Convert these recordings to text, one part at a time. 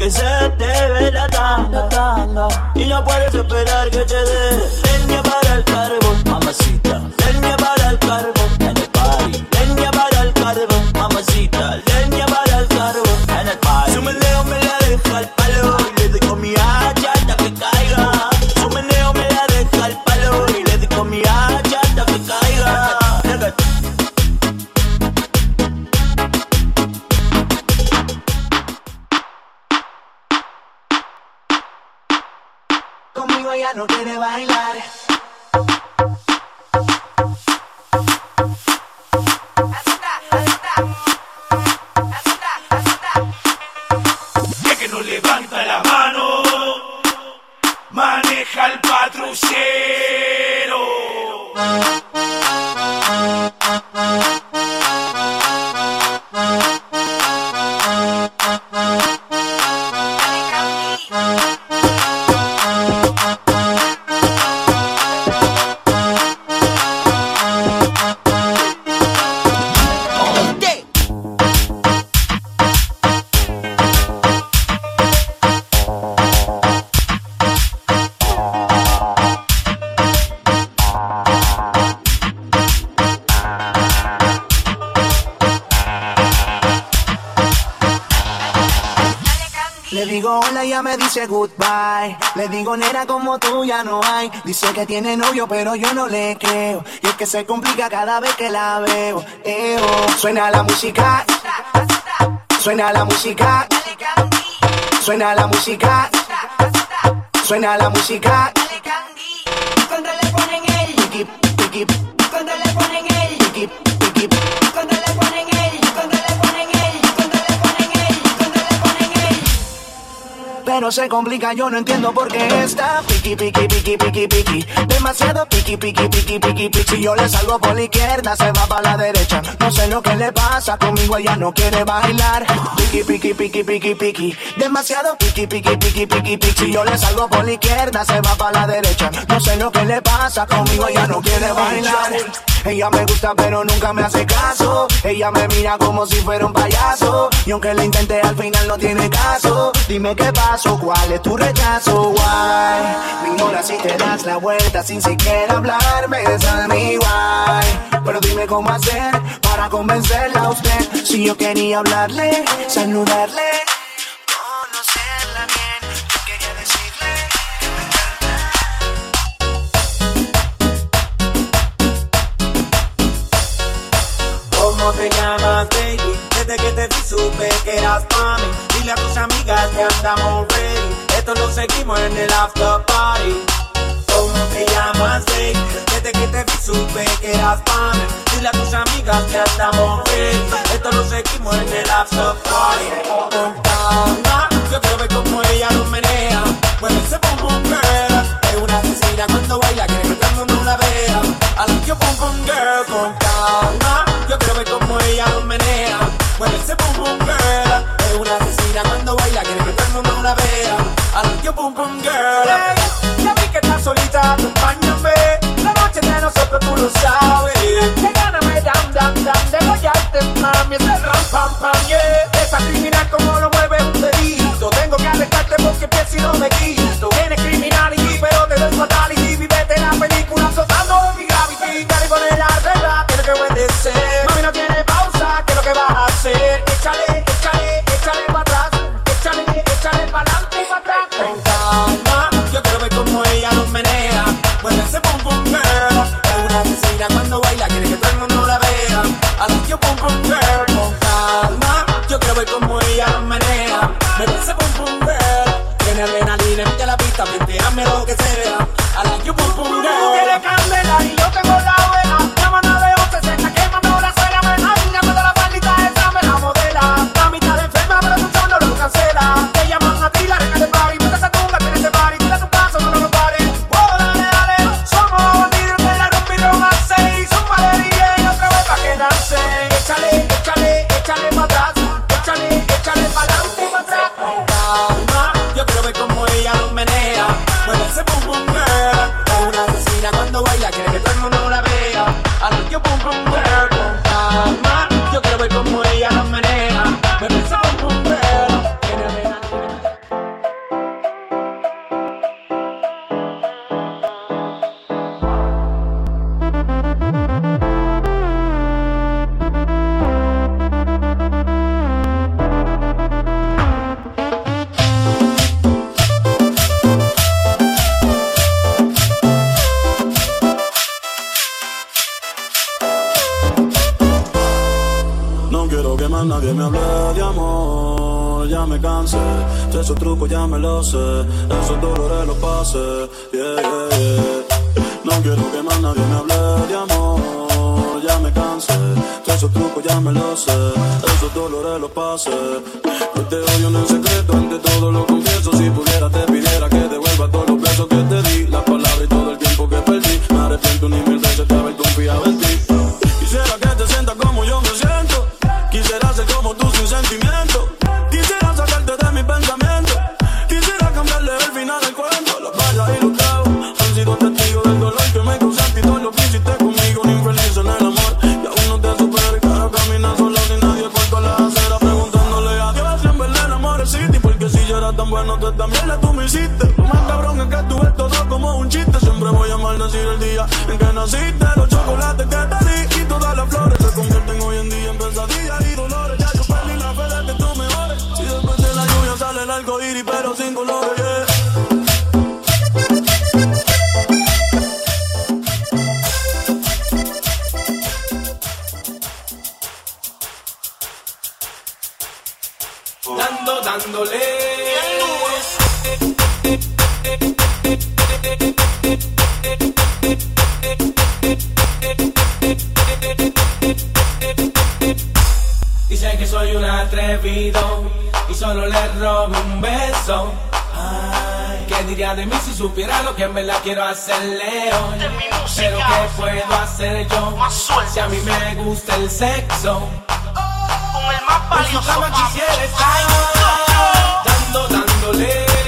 porque se te ve la tanga, tanga. Y no puedes esperar que te dé no quiere bailar. Me dice goodbye. Le digo nena como tú ya no hay. Dice que tiene novio pero yo no le creo. Y es que se complica cada vez que la veo. Eo. Suena la música. Suena la música. Suena la música. Suena la música. Cuando le ponen el, cuando le ponen el, cuando le ponen Pero se complica, yo no entiendo por qué está piqui, piqui, piqui, piqui, piqui. Demasiado piqui, piqui, piqui, piqui, piqui. Si yo le salgo por la izquierda, se va para la derecha. No sé lo que le pasa, conmigo ella no quiere bailar. Piqui, piqui, piqui, piqui, piqui. Demasiado piqui, piqui, piqui, piqui, piqui. Si yo le salgo por la izquierda, se va para la derecha. No sé lo que le pasa, conmigo ella no quiere bailar. Ella me gusta pero nunca me hace caso. Ella me mira como si fuera un payaso. Y aunque lo intenté al final no tiene caso. Dime qué pasó, cuál es tu rechazo, why. Me ignoras si te das la vuelta sin siquiera hablarme. Esa es mi why. Pero dime cómo hacer para convencerla a usted. Si yo quería hablarle, saludarle. Conocerla bien, yo quería decirle que me encanta. ¿Cómo te llamas, baby? Desde que te vi supe que eras mami. Dile a tus amigas que andamos ready. Esto lo seguimos en el after party. ¿Cómo te llamas, baby? Desde que te vi supe que eras mami. Dile a tus amigas que andamos ready. Esto lo seguimos en el after party. Con yo quiero ver cómo ella lo menea. up 'em, girl. mueve como nadie me hable de amor, ya me cansé. De esos trucos ya me lo sé, esos dolores los pasé. Yeah, yeah. No quiero que más nadie me hable de amor, ya me cansé. De esos trucos ya me lo sé, esos dolores los pasé. No te odio no en secreto, ante todo lo confieso. Si pudiera pusiste, los chocolates que te di y todas las flores se convierten hoy en día en pesadillas y dolores. Ya yo perdí la fe de que tú mejores. Si después de la lluvia sale el arco iris, pero sin colores, yeah. y solo le robé un beso. ¿Qué diría de mí si supiera lo que me la quiero hacerle hoy? Pero ¿qué puedo hacer yo si a mí me gusta el sexo? Con el más valioso. quisiera estar dando, dándole.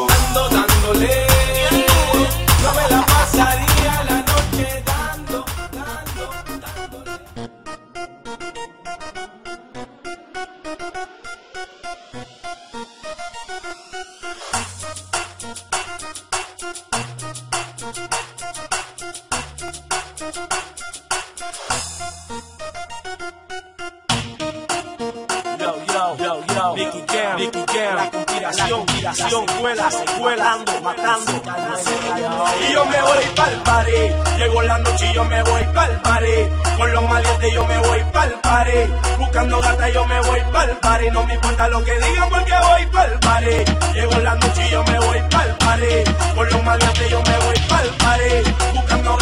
Mundo dándole, yo me la pasaría la noche, dando, dando, dándole, yow, yo, Mickey Jam, Mickey Jam inspiración, inspiración, cuela, secuelando, matando. Y yo me voy pa'l paré, llegó la noche y yo me voy pa'l paré. Con los maletes yo me voy pa'l paré, buscando gata yo me voy pa'l paré. No me importa lo que digan porque voy pa'l paré. Llegó la noche y yo me voy pa'l paré, con los maletes yo me voy pa'l paré, buscando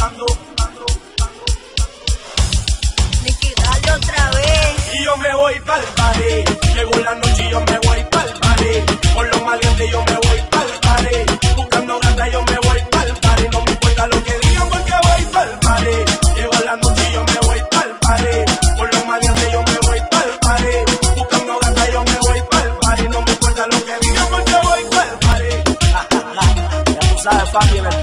matando. Liquidarle otra vez. Y yo me voy para el pared. Llegó la noche y yo me voy para el pared. Por los maleantes yo me voy para el pared. Buscando gata yo me voy para el pared. No me importa lo que digan porque voy para el pared. Llegó la noche y yo me voy para el pared. Por los maleantes yo me voy para el pared. Buscando gata yo me voy para el pared. No me importa lo que digan porque voy para el pared. ya tú sabes, papi,